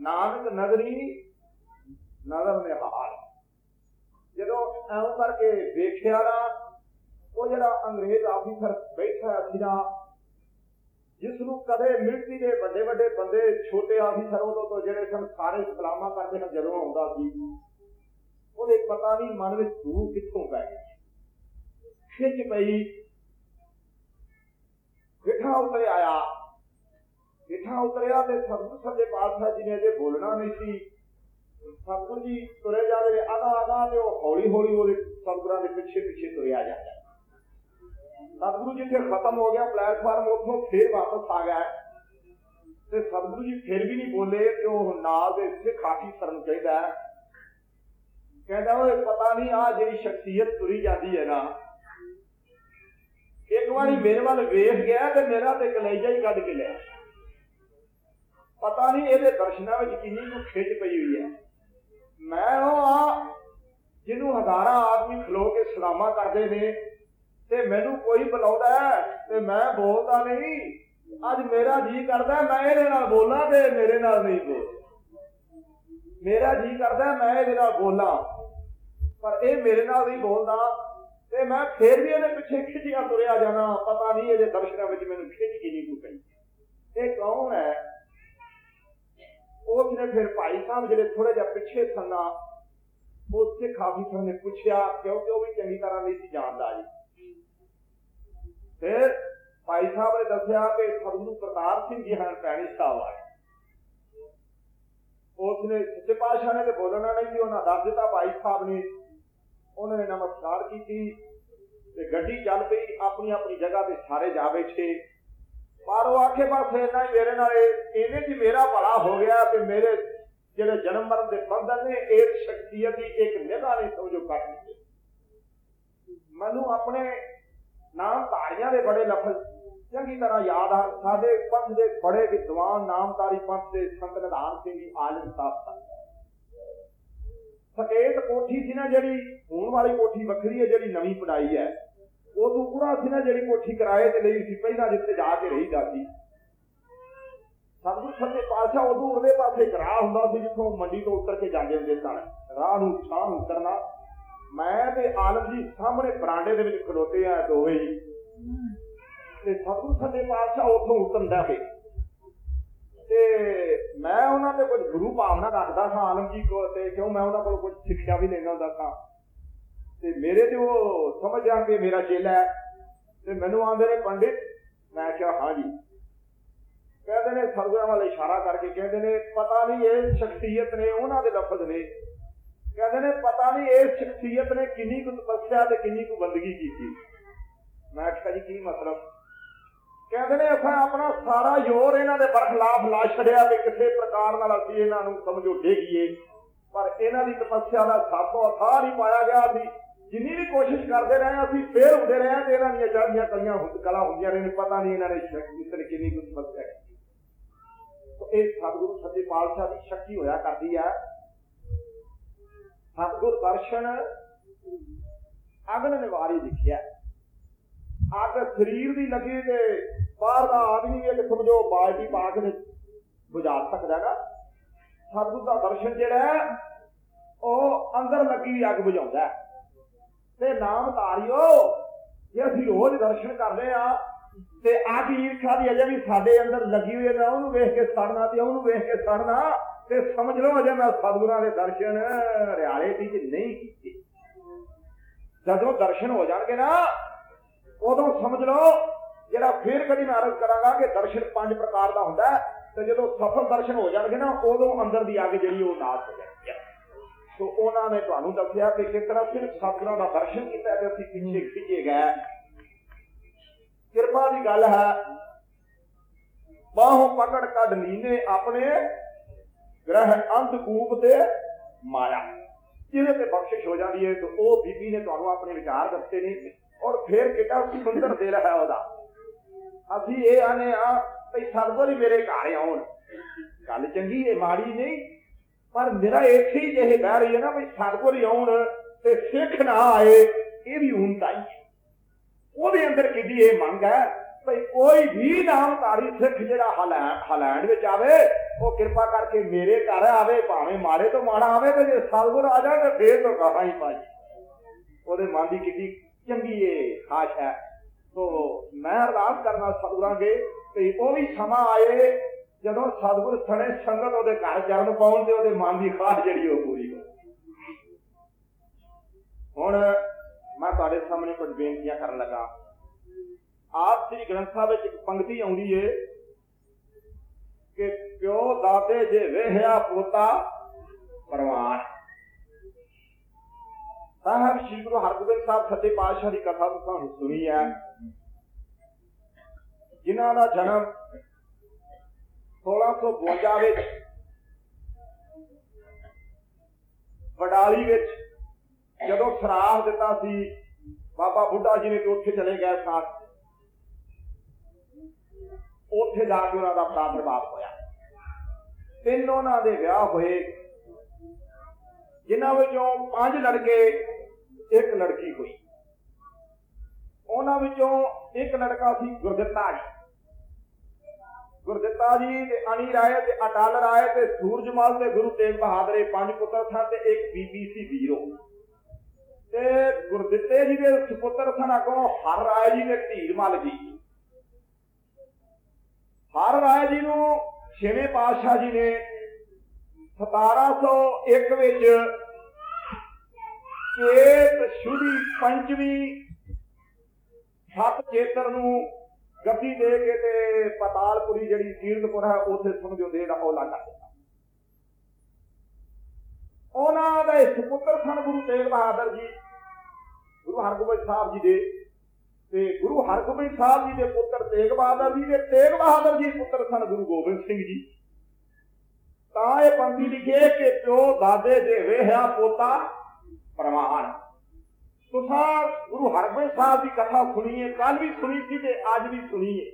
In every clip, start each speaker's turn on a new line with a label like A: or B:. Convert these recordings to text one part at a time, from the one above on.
A: ਨਾਨਕ ਨਗਰੀ, ਨਗਰ ਨਿਹਾਲ। ਜਦੋਂ ਐਉਂ ਕਰਕੇ ਵੇਖਿਆ ਨਾ, ਉਹ ਜਿਹੜਾ ਅੰਗਰੇਜ਼ ਆਫੀਸਰ ਬੈਠਾ ਸੀਗਾ ਜਿਸ ਨੂੰ ਕਦੇ ਮਿਲਟਰੀ ਦੇ ਵੱਡੇ ਵੱਡੇ ਬੰਦੇ, ਛੋਟੇ ਆਫੀਸਰ ਉਦੋਂ ਤੋਂ ਜਿਹੜੇ ਸਨ, ਸਾਰੇ ਸਲਾਮਾ ਕਰਦੇ ਨੇ ਜਦੋਂ ਆਉਂਦਾ ਸੀ, ਉਹਦੇ ਪਤਾ ਨਹੀਂ ਮਨ ਵਿੱਚ ਧੂ ਕਿੱਥੋਂ ਪੈ ਗਈ ਖਿੱਚ ਪਈ ਗਿੱਠਾ ਉੱਤੇ ਆਇਆ। ਹੇਠਾਂ ਉਤਰਿਆ ਤੇ ਸਤਿਗੁਰ ਸੱਜੇ ਪਾਤਸ਼ਾਹ ਜੀ ਨੇ ਅਜੇ ਬੋਲਣਾ ਨਹੀਂ ਸੀ। ਸਤਿਗੁਰ ਜੀ ਤੁਰੇ ਜਾਂਦੇ ਆਗਾ ਆਗਾ ਤੇ ਉਹ ਹੌਲੀ ਹੌਲੀ ਉਹਦੇ ਸਤਿਗੁਰਾਂ ਦੇ ਪਿੱਛੇ ਪਿੱਛੇ ਤੁਰਿਆ ਜਾਂਦਾ ਸਤਿਗੁਰੂ ਜੀ ਫਿਰ ਖਤਮ ਹੋ ਗਿਆ ਪਲੇਟਫਾਰਮ ਉੱਥੋਂ ਫੇਰ ਵਾਪਸ ਆ ਗਿਆ। ਤੇ ਸਤਿਗੁਰੂ ਜੀ ਫਿਰ ਵੀ ਨਹੀਂ ਬੋਲੇ ਕਿ ਉਹ ਨਾਲ ਦੇ ਸਿੱਖ ਆਖੀ ਕਰਨ ਚਾਹੀਦਾ ਕਹਿੰਦਾ, ਓਏ, ਪਤਾ ਨਹੀਂ ਆ ਜਿਹੜੀ ਸ਼ਖਸੀਅਤ ਤੁਰੀ ਜਾਂਦੀ ਹੈ ਨਾ, ਇੱਕ ਵਾਰੀ ਮੇਰੇ ਵੱਲ ਵੇਖ ਗਿਆ ਤੇ ਮੇਰਾ ਤੇ ਕਲੇਜਾ ਹੀ ਕੱਢ ਕੇ ਲਿਆ। ਪਤਾ ਨਹੀਂ ਇਹਦੇ ਦਰਸ਼ਨਾਂ ਵਿੱਚ ਕਿੰਨੀ ਨੂੰ ਖਿੱਚ ਪਈ ਹੋਈ ਹੈ। ਮੈਂ ਉਹ ਆ ਜਿਹਨੂੰ ਹਜ਼ਾਰਾਂ ਆਦਮੀ ਖਲੋ ਕੇ ਸਲਾਮਾ ਕਰਦੇ ਨੇ ਤੇ ਮੈਨੂੰ ਕੋਈ ਬੁਲਾਉਂਦਾ ਤੇ ਮੈਂ ਬੋਲਦਾ ਨਹੀਂ। ਅੱਜ ਮੇਰਾ ਜੀ ਕਰਦਾ ਮੈਂ ਇਹਦੇ ਨਾਲ ਬੋਲਾਂ ਤੇ ਮੇਰੇ ਨਾਲ ਨਹੀਂ ਬੋਲ। ਮੇਰਾ ਜੀ ਕਰਦਾ ਮੈਂ ਇਹਦੇ ਨਾਲ ਬੋਲਾਂ। ਪਰ ਇਹ ਮੇਰੇ ਨਾਲ ਨਹੀਂ ਬੋਲਦਾ। ਤੇ ਮੈਂ ਫੇਰ ਵੀ ਇਹਦੇ ਪਿੱਛੇ ਖਿੱਚਿਆ ਤੁਰਿਆ ਜਾਣਾ। ਪਤਾ ਨਹੀਂ ਇਹਦੇ ਦਰਸ਼ਨਾਂ ਵਿੱਚ ਮੈਨੂੰ ਖਿੱਚ ਕੀ ਨਹੀਂ ਕੋਈ ਪਈ। ਇਹ ਕੌਣ ਹੈ? ਉਸ ਨੇ ਫਿਰ ਭਾਈ ਸਾਹਿਬ ਜਿਹੜੇ ਥੋੜੇ ਜਿਹਾ ਪਿੱਛੇ ਸੰਨਾ ਉਸ ਕਾਫੀ ਸਰ ਨੇ ਪੁੱਛਿਆ, ਕਿਉਂਕਿ ਉਹ ਵੀ ਚੰਗੀ ਤਰ੍ਹਾਂ ਨਹੀਂ ਸੀ ਜਾਣਦਾ ਜੀ। ਫਿਰ ਭਾਈ ਸਾਹਿਬ ਨੇ ਦੱਸਿਆ ਕਿ ਸਤਿਗੁਰੂ ਪ੍ਰਤਾਪ ਸਿੰਘ ਜੀ ਹਨ ਪੈਣੀ ਸਾਹਿਬ ਆਏ ਉਸ ਸੱਚੇ ਪਾਤਸ਼ਾਹ ਨੇ ਤੇ ਬੋਲਣਾ ਨਹੀਂ ਸੀ, ਉਹਨਾਂ ਦੱਸ ਦਿੱਤਾ ਭਾਈ ਸਾਹਿਬ ਨੇ। ਉਹਨਾਂ ਨੇ ਨਮਸਕਾਰ ਕੀਤੀ ਤੇ ਗੱਡੀ ਚੱਲ ਪਈ ਆਪਣੀ ਆਪਣੀ ਜਗ੍ਹਾ ਤੇ ਸਾਰੇ ਜਾ ਬੈਠੇ। ਪਰ ਉਹ ਆਖੇ ਬਸ ਇੰਨਾ ਹੀ ਮੇਰੇ ਨਾਲ ਇਹਨੇ ਜੀ ਮੇਰਾ ਭਲਾ ਹੋ ਗਿਆ ਤੇ ਮੇਰੇ ਜਿਹੜੇ ਜਨਮ ਮਰਨ ਦੇ ਬੰਧਨ ਨੇ ਇੱਕ ਸ਼ਖਸੀਅਤ ਦੀ ਇੱਕ ਨਿਗਾਹ ਨਹੀਂ ਸਮਝੋ ਕੱਟ ਦਿੱਤੇ। ਮੈਨੂੰ ਆਪਣੇ ਨਾਮਧਾਰੀਆਂ ਦੇ ਬੜੇ ਲਫ਼ਜ਼ ਚੰਗੀ ਤਰ੍ਹਾਂ ਯਾਦ ਆ ਸਾਡੇ ਪੰਥ ਦੇ ਬੜੇ ਵਿਦਵਾਨ ਨਾਮਧਾਰੀ ਪੰਥ ਦੇ ਸੰਤ ਨਿਧਾਨ ਸਿੰਘ ਜੀ ਆਲਮ ਸਾਹਿਬ ਸਨ। ਸਕੇਤ ਕੋਠੀ ਸੀ ਨਾ ਜਿਹੜੀ, ਹੁਣ ਵਾਲੀ ਕੋਠੀ ਵੱਖਰੀ ਹੈ, ਜਿਹੜੀ ਨਵੀਂ ਪੜਾਈ ਹੈ। ਉਹ ਤੋਂ ਸੀ ਨਾ ਜਿਹੜੀ ਕੋਠੀ ਕਿਰਾਏ ਤੇ ਲਈ ਸੀ, ਪਹਿਲਾਂ ਜਿੱਥੇ ਜਾ ਕੇ ਰਹੀਦਾ ਸੀ ਸਤਿਗੁਰ ਸੱਚੇ ਪਾਤਸ਼ਾਹ, ਉਦੋਂ ਉਹਦੇ ਪਾਸੇ ਇੱਕ ਹੁੰਦਾ ਸੀ ਜਿੱਥੋਂ ਮੰਡੀ ਤੋਂ ਉੱਤਰ ਕੇ ਜਾਂਦੇ ਹੁੰਦੇ ਸਨ। ਰਾਹ ਨੂੰ ਛਾਂ ਉਤਰਨਾ। ਮੈਂ ਤੇ ਆਲਮ ਜੀ ਸਾਹਮਣੇ ਬਰਾਂਡੇ ਦੇ ਵਿੱਚ ਖਲੋਤੇ ਆ ਦੋਵੇਂ ਹੀ ਤੇ ਸਤਿਗੁਰ ਸੱਚੇ ਪਾਤਸ਼ਾਹ ਉੱਥੋਂ ਉਤਰਦਾ ਸੀ। ਤੇ ਮੈਂ ਉਹਨਾਂ ਦੇ ਕੁਝ ਗੁਰੂ ਭਾਵਨਾ ਰੱਖਦਾ ਸਾਂ, ਆਲਮ ਜੀ ਕੋਲ, ਤੇ ਕਿਉਂ ਮੈਂ ਉਹਨਾਂ ਕੋਲ ਕੁਝ ਸਿੱਖਿਆ ਵੀ ਲੈਣਾ ਹੁੰਦਾ ਸਾਂ। ਤੇ ਮੇਰੇ ਤੇ ਉਹ ਸਮਝ ਆ ਕਿ ਮੇਰਾ ਚੇਲਾ ਹੈ। ਤੇ ਮੈਨੂੰ ਆਂਦੇ ਨੇ, ਪੰਡਿਤ, ਮੈਂ ਕਿਹਾ, ਹਾਂ ਜੀ। ਕਹਿੰਦੇ ਨੇ ਸਰਗੁਰਾਂ ਵੱਲ ਇਸ਼ਾਰਾ ਕਰਕੇ ਕਹਿੰਦੇ ਨੇ, ਪਤਾ ਨਹੀਂ ਇਹ ਸ਼ਖਸੀਅਤ ਨੇ, ਉਹਨਾਂ ਦੇ ਲਫ਼ਜ਼ ਨੇ। ਕਹਿੰਦੇ ਨੇ, ਪਤਾ ਨਹੀਂ ਇਹ ਸ਼ਖਸੀਅਤ ਨੇ ਕਿੰਨੀ ਕੁ ਤਪੱਸਿਆ ਤੇ ਕਿੰਨੀ ਕੁ ਬੰਦਗੀ ਕੀਤੀ। ਮੈਂ ਕਿਹਾ, ਜੀ, ਕੀ ਮਤਲਬ? ਕਹਿੰਦੇ ਨੇ ਅਸਾਂ ਆਪਣਾ ਸਾਰਾ ਜ਼ੋਰ ਇਹਨਾਂ ਦੇ ਬਰਖਲਾਫ ਲਾ ਛੜਿਆ ਤੇ ਕਿਸੇ ਪ੍ਰਕਾਰ ਨਾਲ ਅਸੀਂ ਇਹਨਾਂ ਨੂੰ ਸਮਝੋ ਡੇਗੀਏ ਪਰ ਇਹਨਾਂ ਦੀ ਤਪੱਸਿਆ ਦਾ ਸਾਥੋਂ ਅਥਾਹ ਨਹੀਂ ਪਾਇਆ ਗਿਆ ਸੀ। ਜਿੰਨੀ ਵੀ ਕੋਸ਼ਿਸ਼ ਕਰਦੇ ਰਹੇ ਅਸੀਂ ਫੇਰ ਹੁੰਦੇ ਰਹੇ ਤੇ ਇਹਨਾਂ ਦੀਆਂ ਚੜ੍ਹਦੀਆਂ ਕਲੀਆਂ ਹੁੰਦ ਕਲਾ ਹੁੰਦੀਆਂ ਨੇ ਪਤਾ ਨਹੀਂ ਇਹਨਾਂ ਨੇ ਸ਼ਕਤੀ ਤੇ ਕਿੰਨੀ ਕੁ ਤਪੱਸਿਆ ਤੋ ਇਹ ਸਤਿਗੁਰੂ ਸੱਚੇ ਪਾਤਸ਼ਾਹ ਦੀ ਸ਼ਕਤੀ ਹੋਇਆ ਕਰਦੀ ਹੈ ਸਤਿਗੁਰ ਦਰਸ਼ਨ ਅਗਨ ਨਿਵਾਰੀ ਲਿਖਿਆ। ਅੱਗ ਸਰੀਰ ਦੀ ਲੱਗੀ ਤੇ ਬਾਹਰ ਦਾ ਆਦਮੀ ਵੀ ਇੱਕ ਸਮਝੋ ਬਾਲਟੀ ਪਾ ਕੇ ਤੇ ਬੁਝਾ ਸਕਦਾ ਨਾ ਸਤਿਗੁਰ ਦਾ ਦਰਸ਼ਨ ਜਿਹੜਾ ਉਹ ਅੰਦਰ ਲੱਗੀ ਅੱਗ ਬੁਝਾਉਂਦਾ ਹੈ। ਤੇ ਨਾਮ ਧਾਰਿਓ। ਜੇ ਅਸੀਂ ਰੋਜ਼ ਦਰਸ਼ਨ ਕਰਦੇ ਆ ਤੇ ਅੱਗ ਈਰਖਾ ਦੀ ਅਜੇ ਵੀ ਸਾਡੇ ਅੰਦਰ ਲੱਗੀ ਹੋਈ ਹੈ ਉਹਨੂੰ ਵੇਖ ਕੇ ਸੜਨਾ ਤੇ ਉਹਨੂੰ ਵੇਖ ਕੇ ਸੜਨਾ, ਤੇ ਸਮਝ ਲਓ ਅਜੇ ਮੈਂ ਸਤਿਗੁਰਾਂ ਦੇ ਦਰਸ਼ਨ ਰਿਆਲੇ ਦੀ ਨਹੀਂ ਕੀਤੇ। ਜਦੋਂ ਦਰਸ਼ਨ ਹੋ ਜਾਣਗੇ ਨਾ, ਉਦੋਂ ਸਮਝ ਲਓ, ਜਿਹੜਾ ਫੇਰ ਕਦੀ ਮੈਂ ਅਰਜ਼ ਕਰਾਂਗਾ ਕਿ ਦਰਸ਼ਨ ਪੰਜ ਪ੍ਰਕਾਰ ਦਾ ਹੁੰਦਾ ਤੇ ਜਦੋਂ ਸਫਲ ਦਰਸ਼ਨ ਹੋ ਜਾਣਗੇ ਨਾ, ਉਦੋਂ ਅੰਦਰ ਦੀ ਅੱਗ ਜਿਹੜੀ ਉਹ ਨਾਸ਼ ਹੋ ਜਾਂਦੀ ਹੈ। ਸੋ ਉਹਨਾਂ ਨੇ ਤੁਹਾਨੂੰ ਦੱਸਿਆ ਕਿ ਕਿਸ ਤਰ੍ਹਾਂ ਸਿਰਫ ਸਤਿਗੁਰਾਂ ਦਾ ਦਰਸ਼ਨ ਕੀਤਾ ਤੇ ਅਸੀਂ ਪਿੱਛੇ ਖਿੱਚੇ ਗਏ। ਕਿਰਪਾ ਦੀ ਗੱਲ ਹੈ ਬਾਹੋਂ ਪਕੜ ਕੱਢ ਲੀਨੇ ਆਪਣੇ ਗ੍ਰਹਿ ਅੰਧਕੂਪ ਤੇ ਮਾਇਆ। ਜਿਹਦੇ ਤੇ ਬਖਸ਼ਿਸ਼ ਹੋ ਜਾਂਦੀ ਹੈ ਤੇ ਉਹ ਬੀਬੀ ਨੇ ਤੁਹਾਨੂੰ ਆਪਣੇ ਵਿਚਾਰ ਦੱਸੇ ਨੇ ਔਰ ਫਿਰ ਕਿੱਡਾ ਸੁੰਦਰ ਦਿਲ ਹੈ ਉਹਦਾ। ਅਸੀਂ ਇਹ ਆਨੇ ਆ ਭਈ ਹੀ ਮੇਰੇ ਘਰ ਆਉਣ। ਗੱਲ ਚੰਗੀ ਹੈ ਮਾੜੀ ਨਹੀਂ। ਪਰ ਮੇਰਾ ਇੱਥੇ ਹੀ ਜਿਹੇ ਬਹਿ ਰਹੀ ਹੈ ਨਾ ਵੀ ਸਤਿਗੁਰ ਹੀ ਆਉਣ ਤੇ ਸਿੱਖ ਨਾ ਆਏ, ਇਹ ਵੀ ਹੁੰਦਾ ਹੀ ਉਹਦੇ ਅੰਦਰ ਕਿੱਡੀ ਇਹ ਮੰਗ ਹੈ ਭਈ ਕੋਈ ਵੀ ਨਾਮਧਾਰੀ ਸਿੱਖ ਜਿਹੜਾ ਹਲੈਂਡ ਵਿੱਚ ਆਵੇ, ਉਹ ਕਿਰਪਾ ਕਰਕੇ ਮੇਰੇ ਘਰ ਆਵੇ, ਭਾਵੇਂ ਮਾੜੇ ਤੋਂ ਮਾੜਾ ਆਵੇ ਤੇ ਜੇ ਸਤਿਗੁਰ ਆ ਜਾਵੇ ਫੇਰ ਤਾਂ ਕਹਾਂ ਹੀ ਭਾਈ। ਉਹਦੇ ਮਨ ਦੀ ਕਿੱਡੀ ਚੰਗੀ ਏ ਖਾਸ਼ ਹੈ। ਸੋ ਮੈਂ ਅਰਦਾਸ ਕਰਨਾ ਸਤਿਗੁਰਾਂ ਅੱਗੇ ਤੇ ਉਹ ਵੀ ਸਮਾਂ ਆਏ ਜਦੋਂ ਸਤਿਗੁਰ ਸਣੇ ਸੰਗਤ ਉਹਦੇ ਘਰ ਜਨਮ ਪਾਉਣ ਤੇ ਉਹਦੇ ਮਨ ਦੀ ਖਾਸ਼ ਜਿਹੜੀ ਉਹ ਪੂਰੀ ਹੋ ਹੁਣ ਮੈਂ ਤੁਹਾਡੇ ਸਾਹਮਣੇ ਕੁਝ ਬੇਨਤੀਆਂ ਕਰਨ ਲੱਗਾ। ਆਪ ਸ੍ਰੀ ਗ੍ਰੰਥ ਸਾਹਿਬ ਵਿੱਚ ਇੱਕ ਪੰਕਤੀ ਆਉਂਦੀ ਏ ਕਿ ਪਿਓ ਦਾਦੇ ਜੇ ਵੇਹਿਆ ਪੋਤਾ ਪਰਵਾਨ ਸਾਹਿਬ ਸ਼੍ਰੀ ਗੁਰੂ ਹਰਗੋਬਿੰਦ ਸਾਹਿਬ ਸੱਚੇ ਪਾਤਸ਼ਾਹ ਦੀ ਕਥਾ ਤੁਹਾਨੂੰ ਸੁਣੀ ਹੈ। ਜਿਨ੍ਹਾਂ ਦਾ ਜਨਮ 1652 ਵਿੱਚ ਵਡਾਲੀ ਵਿੱਚ ਜਦੋਂ ਸਰਾਹ ਦਿੱਤਾ ਸੀ, ਬਾਬਾ ਬੁੱਢਾ ਜੀ ਨੇ ਤੇ ਉੱਥੇ ਚਲੇ ਗਏ ਸਾਥ ਉੱਥੇ ਜਾ ਕੇ ਉਹਨਾਂ ਦਾ ਪ੍ਰਾਦੁਰਭਾਵ ਹੋਇਆ। ਤਿੰਨ ਉਹਨਾਂ ਦੇ ਵਿਆਹ ਹੋਏ। ਜਿਨ੍ਹਾਂ ਵਿੱਚੋਂ ਪੰਜ ਲੜਕੇ, ਇੱਕ ਲੜਕੀ ਹੋਈ। ਉਹਨਾਂ ਵਿੱਚੋਂ ਇੱਕ ਲੜਕਾ ਸੀ ਗੁਰਦਿੱਤਾ ਜੀ। ਗੁਰਦਿੱਤਾ ਜੀ ਤੇ ਅਣੀ ਰਾਏ ਤੇ ਅਟਲ ਰਾਏ ਤੇ ਸੂਰਜਮਲ ਤੇ ਗੁਰੂ ਤੇਗ ਬਹਾਦਰ ਪੰਜ ਪੁੱਤਰ ਸਨ ਤੇ ਇੱਕ ਬੀਬੀ ਸੀ ਵੀਰੋ। ਤੇ ਗੁਰਦਿੱਤੇ ਜੀ ਦੇ ਸੁਪੁੱਤਰ ਸਨ ਅੱਗੋਂ ਹਰ ਰਾਏ ਜੀ ਨੇ ਧੀਰਮਲ ਜੀ। ਹਰ ਰਾਏ ਜੀ ਨੂੰ ਛੇਵੇਂ ਪਾਤਸ਼ਾਹ ਜੀ ਨੇ 1701 ਵਿੱਚ ਚੇਤ ਸ਼ੁਦੀ ਪੰਜਵੀਂ ਸੱਤ ਚੇਤਰ ਨੂੰ ਗੱਦੀ ਦੇ ਕੇ ਤੇ ਪਤਾਲਪੁਰੀ ਜਿਹੜੀ ਕੀਰਤਪੁਰ ਹੈ, ਉੱਥੇ ਸਮਝੋ ਦੇ ਦਾ ਔਲਾ ਕਰ ਦਿੱਤਾ ਉਹਨਾਂ ਦਾ ਸੁਪੁੱਤਰ ਸਨ ਗੁਰੂ ਤੇਗ ਬਹਾਦਰ ਜੀ, ਗੁਰੂ ਹਰਗੋਬਿੰਦ ਸਾਹਿਬ ਜੀ ਦੇ। ਤੇ ਗੁਰੂ ਹਰਗੋਬਿੰਦ ਸਾਹਿਬ ਜੀ ਦੇ ਪੁੱਤਰ ਤੇਗ ਬਹਾਦਰ ਜੀ ਦੇ ਤੇਗ ਬਹਾਦਰ ਜੀ ਪੁੱਤਰ ਸਨ ਗੁਰੂ ਗੋਬਿੰਦ ਸਿੰਘ ਜੀ। ਤਾਂ ਇਹ ਪੰਕਤੀ ਲਿਖੇ ਕਿ ਪਿਓ ਦਾਦੇ ਦੇ ਵੇਹਿਆ ਪੋਤਾ ਪ੍ਰਮਾਣ। ਤੁਸਾਂ ਗੁਰੂ ਹਰਗੋਬਿੰਦ ਸਾਹਿਬ ਦੀ ਕਥਾ ਸੁਣੀਏ ਕੱਲ ਵੀ ਸੁਣੀ ਸੀ ਤੇ ਅੱਜ ਵੀ ਸੁਣੀਏ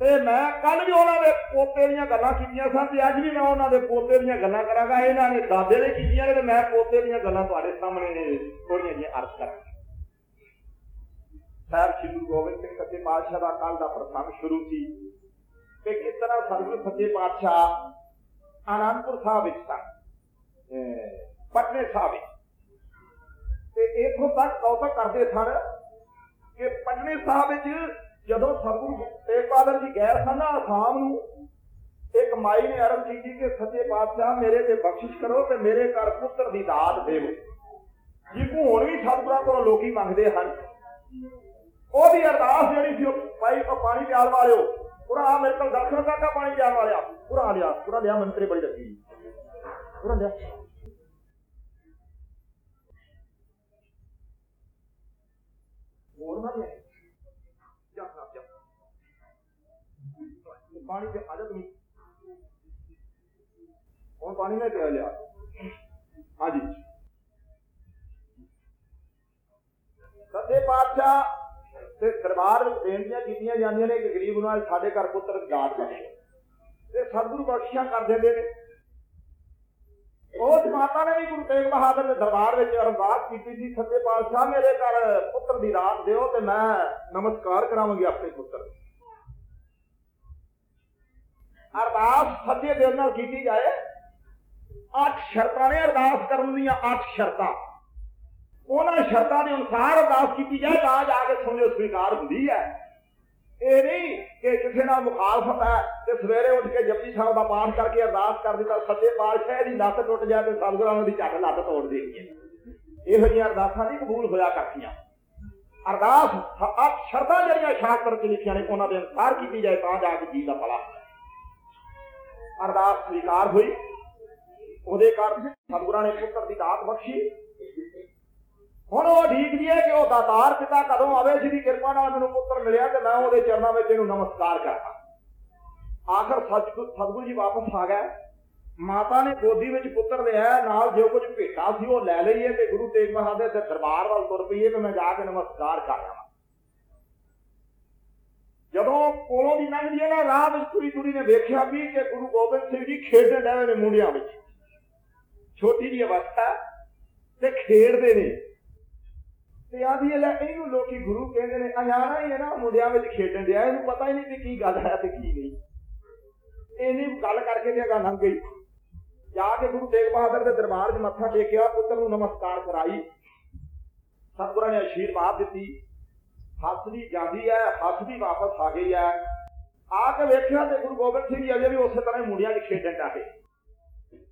A: ਤੇ ਮੈਂ ਕੱਲ ਵੀ ਉਹਨਾਂ ਦੇ ਪੋਤੇ ਦੀਆਂ ਗੱਲਾਂ ਕੀਤੀਆਂ ਸਨ ਤੇ ਅੱਜ ਵੀ ਮੈਂ ਉਹਨਾਂ ਦੇ ਪੋਤੇ ਦੀਆਂ ਗੱਲਾਂ ਕਰਾਂਗਾ ਇਹਨਾਂ ਨੇ ਦਾਦੇ ਨੇ ਕੀਤੀਆਂ ਨੇ ਤੇ ਮੈਂ ਪੋਤੇ ਦੀਆਂ ਗੱਲਾਂ ਤੁਹਾਡੇ ਸਾਹਮਣੇ ਨੇ ਥੋੜੀਆਂ ਜਿਹੀਆਂ ਅਰਜ਼ ਕਰਾਂਗਾ ਸਾਹਿਬ ਸ਼੍ਰੀ ਗੁਰੂ ਗੋਬਿੰਦ ਸਿੰਘ ਸੱਚੇ ਪਾਤਸ਼ਾਹ ਦਾ ਕੱਲ ਦਾ ਪ੍ਰਸੰਗ ਸ਼ੁਰੂ ਸੀ ਕਿ ਕਿਸ ਤਰ੍ਹਾਂ ਸਤਿਗੁਰੂ ਸੱਚੇ ਪਾਤਸ਼ਾਹ ਆਨੰਦਪੁਰ ਸਾਹਿਬ ਵਿੱਚ ਸਨ ਪਟਨੇ ਸਾਹਿਬ ਵਿੱਚ ਤੇ ਇਥੋਂ ਤੱਕ ਕੌਤਕ ਕਰਦੇ ਸਨ। ਕਿ ਪਟਨੇ ਸਾਹਿਬ ਵਿੱਚ ਜਦੋਂ ਸਤਿਗੁਰੂ ਤੇਗ ਬਹਾਦਰ ਜੀ ਗਏ ਸਨ ਆਸਾਮ ਨੂੰ ਇੱਕ ਮਾਈ ਨੇ ਅਰਜ਼ ਕੀਤੀ ਕਿ ਸੱਚੇ ਪਾਤਸ਼ਾਹ ਮੇਰੇ ਤੇ ਬਖਸ਼ਿਸ਼ ਕਰੋ ਤੇ ਮੇਰੇ ਘਰ ਪੁੱਤਰ ਦੀ ਦਾਤ ਦੇਵੋ। ਜਿਹਨੂੰ ਹੁਣ ਵੀ ਸਤਿਗੁਰਾਂ ਕੋਲੋਂ ਲੋਕੀ ਮੰਗਦੇ ਹਨ, ਉਹਦੀ ਅਰਦਾਸ ਜਿਹੜੀ ਸੀ ਉਹ ਭਾਈ ਉਹ ਪਾਣੀ ਪਿਆਲ ਵਾਲਿਓ ਪੂਰਾ ਮੇਰੇ ਕੋਲ ਦਰਸ਼ਨ ਕਰਦਾ ਪਾਣੀ ਪਿਆਲ ਵਾਲਿਆ। ਪੂਰਾ ਲਿਆ ਪੂਰਾ ਲਿਆ, ਮੰਤਰੀ ਬੜੀ ਲੱਗੀ ਪੂਰਾ ਲਿਆ ਹੋਰ ਨਾ ਲਿਆ ਜਾ ਜਾ ਜਾ ਪਾਣੀ ਤੇ ਆ ਜਾ ਤੁਸੀਂ ਹੁਣ ਪਾਣੀ ਲੈ ਕੇ ਆ ਲਿਆ। ਹਾਂਜੀ। ਸੱਚੇ ਪਾਤਸ਼ਾਹ ਤੇ ਦਰਬਾਰ ਵਿੱਚ ਬੇਨਤੀਆਂ ਕੀਤੀਆਂ ਜਾਂਦੀਆਂ ਨੇ ਕਿ ਗਰੀਬ ਨਾਲ ਸਾਡੇ ਘਰ ਪੁੱਤਰ ਦਾਤ ਬਖਸ਼ੇ ਤੇ ਸਤਿਗੁਰੂ ਬਖਸ਼ਿਸ਼ਾਂ ਕਰ ਦਿੰਦੇ ਨੇ। ਉਸ ਮਾਤਾ ਨੇ ਵੀ ਗੁਰੂ ਤੇਗ ਬਹਾਦਰ ਦੇ ਦਰਬਾਰ ਵਿੱਚ ਅਰਦਾਸ ਕੀਤੀ ਸੀ, ਸੱਚੇ ਪਾਤਸ਼ਾਹ ਮੇਰੇ ਘਰ ਪੁੱਤਰ ਦੀ ਰਾਤ ਦਿਓ ਤੇ ਮੈਂ ਨਮਸਕਾਰ ਕਰਾਵਾਂਗੀ ਆਪਣੇ ਪੁੱਤਰ ਨੂੰ। ਅਰਦਾਸ ਸੱਜੇ ਦਿਲ ਨਾਲ ਕੀਤੀ ਜਾਏ। ਅੱਠ ਸ਼ਰਤਾਂ ਨੇ ਅਰਦਾਸ ਕਰਨ ਦੀਆਂ ਅੱਠ ਸ਼ਰਤਾਂ। ਉਹਨਾਂ ਸ਼ਰਤਾਂ ਦੇ ਅਨੁਸਾਰ ਅਰਦਾਸ ਕੀਤੀ ਜਾਏ, ਤਾਂ ਜਾ ਕੇ ਸਮਝੋ ਸਵੀਕਾਰ ਹੁੰਦੀ ਹੈ। ਇਹ ਨਹੀਂ ਕਿ ਕਿਸੇ ਨਾਲ ਮੁਖਾਲਫਤ ਹੈ ਤੇ ਸਵੇਰੇ ਉੱਠ ਕੇ ਜਪਜੀ ਸਾਹਿਬ ਦਾ ਪਾਠ ਕਰਕੇ ਅਰਦਾਸ ਕਰ ਦਿੱਤਾ ਸੱਜੇ ਪਾਤਸ਼ਾਹ ਦੀ ਲੱਤ ਟੁੱਟ ਜਾਏ ਤੇ ਸਤਿਗੁਰਾਂ ਦੀ ਝੱਟ ਲੱਤ ਤੋੜ ਦੇਣੀ ਇਹੋ ਜਿਹੀਆਂ ਅਰਦਾਸਾਂ ਨਹੀਂ ਕਬੂਲ ਹੋਇਆ ਕਰਦੀਆਂ। ਅਰਦਾਸ, ਅੱਠ ਸ਼ਰਤਾਂ ਜਿਹੜੀਆਂ ਸ਼ਾਸਤਰ ਚ ਲਿਖੀਆਂ ਨੇ, ਉਹਨਾਂ ਦੇ ਅਨੁਸਾਰ ਕੀਤੀ ਜਾਏ, ਤਾਂ ਜਾ ਕੇ ਜੀ ਦਾ ਭਲਾ ਅਰਦਾਸ ਸਵੀਕਾਰ ਹੋਈ। ਉਹਦੇ ਕਾਰਨ ਸਤਿਗੁਰਾਂ ਨੇ ਪੁੱਤਰ ਦੀ ਦਾਤ ਬਖਸ਼ੀ। ਹੁਣ ਉਹ ਢੀਕਦੀ ਹੈ ਕਿ ਉਹ ਦਾਤਾਰ ਪਿਤਾ ਕਦੋਂ ਆਵੇ, ਜਿਹਦੀ ਕਿਰਪਾ ਨਾਲ ਮੈਨੂੰ ਪੁੱਤਰ ਮਿਲਿਆ ਤੇ ਮੈਂ ਉਹਦੇ ਚਰਨਾਂ ਵਿੱਚ ਇਹਨੂੰ ਨਮਸਕਾਰ ਕਰਾਂ ਆਖਰ ਸਤਿਗੁਰ ਸਤਿਗੁਰੂ ਜੀ ਵਾਪਸ ਆ ਗਏ। ਮਾਤਾ ਨੇ ਗੋਦੀ ਵਿੱਚ ਪੁੱਤਰ ਲਿਆ, ਨਾਲ ਜੋ ਕੁਝ ਭੇਟਾ ਸੀ ਉਹ ਲੈ ਲਈਏ ਤੇ ਗੁਰੂ ਤੇਗ ਬਹਾਦਰ ਦੇ ਦਰਬਾਰ ਵੱਲ ਤੁਰ ਪਈਏ ਤੇ ਮੈਂ ਜਾ ਕੇ ਨਮਸਕਾਰ ਕਰ ਆਵਾਂ। ਜਦੋਂ ਕੋਲੋਂ ਦੀ ਲੰਘਦੀ ਹੈ ਨਾ, ਰਾਹ ਵਿੱਚ ਤੁਰੀ ਤੁਰੀ ਨੇ ਵੇਖਿਆ ਵੀ ਕਿ ਗੁਰੂ ਗੋਬਿੰਦ ਸਿੰਘ ਜੀ ਖੇਡਣ ਡਏ ਨੇ ਮੁੰਡਿਆਂ ਵਿੱਚ। ਛੋਟੀ ਜਿਹੀ ਅਵਸਥਾ ਤੇ ਖੇਡਦੇ ਨੇ। ਤੇ ਆਦੀ ਲੈ, ਇਹਨੂੰ ਲੋਕੀ ਗੁਰੂ ਕਹਿੰਦੇ ਨੇ, ਅਣਜਾਣਾ ਹੀ ਹੈ ਨਾ, ਮੁੰਡਿਆਂ ਵਿੱਚ ਖੇਡਣ ਡਿਆ। ਇਹਨੂੰ ਪਤਾ ਹੀ ਨਹੀਂ ਵੀ ਕੀ ਗੱਲ ਹੈ ਤੇ ਕੀ ਨਹੀਂ। ਇਹਨੇ ਗੱਲ ਕਰਕੇ ਤੇ ਅਗਾ ਲੰਘ ਗਈ। ਜਾ ਕੇ ਗੁਰੂ ਤੇਗ ਬਹਾਦਰ ਦੇ ਦਰਬਾਰ 'ਚ ਮੱਥਾ ਟੇਕਿਆ, ਪੁੱਤਰ ਨੂੰ ਨਮਸਕਾਰ ਕਰਾਈ। ਸਤਿਗੁਰਾਂ ਨੇ ਆਸ਼ੀਰਵਾਦ ਦਿੱਤੀ। ਹੱਥ ਹੱਸਦੀ ਜਾਂਦੀ ਹੈ ਹੱਸਦੀ ਵਾਪਸ ਆ ਗਈ ਹੈ। ਆ ਕੇ ਵੇਖਿਆ ਤੇ ਗੁਰੂ ਗੋਬਿੰਦ ਸਿੰਘ ਜੀ ਅਜੇ ਵੀ ਉਸੇ ਤਰ੍ਹਾਂ ਮੁੰਡਿਆਂ ਦੀ ਖੇਡਣ ਡਾਹੇ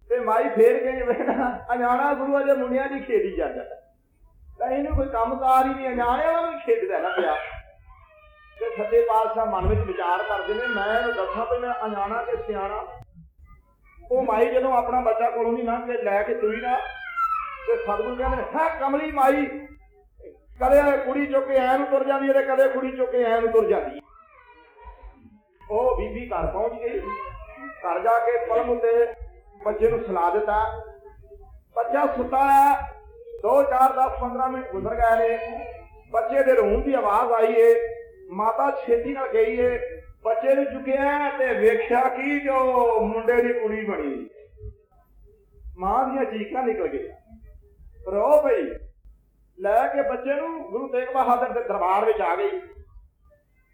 A: ਤੇ ਮਾਈ ਫੇਰ ਗਈ ਵੇਖਣਾ ਅਣਾਣਾ ਗੁਰੂ ਅਜੇ ਮੁੰਡਿਆਂ ਦੀ ਖੇਡੀ ਜਾਂਦਾ ਤਾਂ ਇਹਨੂੰ ਕੋਈ ਕੰਮਕਾਰ ਹੀ ਨਹੀਂ ਅਣਾਣੇ ਵਾਲਾ ਵੀ ਖੇਡਦਾ ਨਾ ਪਿਆ। ਤੇ ਸੱਚੇ ਪਾਤਸ਼ਾਹ ਮਨ ਵਿੱਚ ਵਿਚਾਰ ਕਰਦੇ ਨੇ, ਮੈਂ ਇਹਨੂੰ ਦੱਸਾਂ ਵੀ ਮੈਂ ਅਣਾਣਾ ਤੇ ਸਿਆਣਾ। ਉਹ ਮਾਈ ਜਦੋਂ ਆਪਣਾ ਬੱਚਾ ਕੋਲੋਂ ਨਹੀਂ ਲੰਘ ਕੇ ਲੈ ਕੇ ਤੁਰੀ ਨਾ, ਤੇ ਸਤਿਗੁਰੂ ਕਹਿੰਦੇ ਹੈ, ਕਮਲੀ ਮਾਈ ਕਦੇ ਕੁੜੀ ਚੁੱਕ ਕੇ ਐ ਤੁਰ ਜਾਂਦੀ ਹੈ ਤੇ ਕਦੇ ਕੁੜੀ ਚੁੱਕ ਕੇ ਐ ਤੁਰ ਜਾਂਦੀ ਹੈ। ਉਹ ਬੀਬੀ ਘਰ ਪਹੁੰਚ ਗਈ। ਘਰ ਜਾ ਕੇ ਪਲਮ ਉੱਤੇ ਬੱਚੇ ਨੂੰ ਸੁਲਾ ਦਿੱਤਾ। ਬੱਚਾ ਸੁੱਤਾ ਹੈ। 2 4 10 15 ਮਿੰਟ ਗੁਜ਼ਰ ਗਏ ਨੇ। ਬੱਚੇ ਦੇ ਰੂਹ ਦੀ ਆਵਾਜ਼ ਆਈ ਏ। ਮਾਤਾ ਛੇਤੀ ਨਾਲ ਗਈ ਏ। ਬੱਚੇ ਨੂੰ ਚੁੱਕਿਆ ਤੇ ਵੇਖਿਆ ਕਿ ਜੋ ਮੁੰਡੇ ਦੀ ਕੁੜੀ ਬਣੀ। ਮਾਂ ਦੀਆਂ ਚੀਕਾਂ ਨਿਕਲ ਗਈਆਂ। ਰੋ ਪਈ। ਲੈ ਕੇ ਬੱਚੇ ਨੂੰ ਗੁਰੂ ਤੇਗ ਬਹਾਦਰ ਦੇ ਦਰਬਾਰ ਵਿੱਚ ਆ ਗਈ।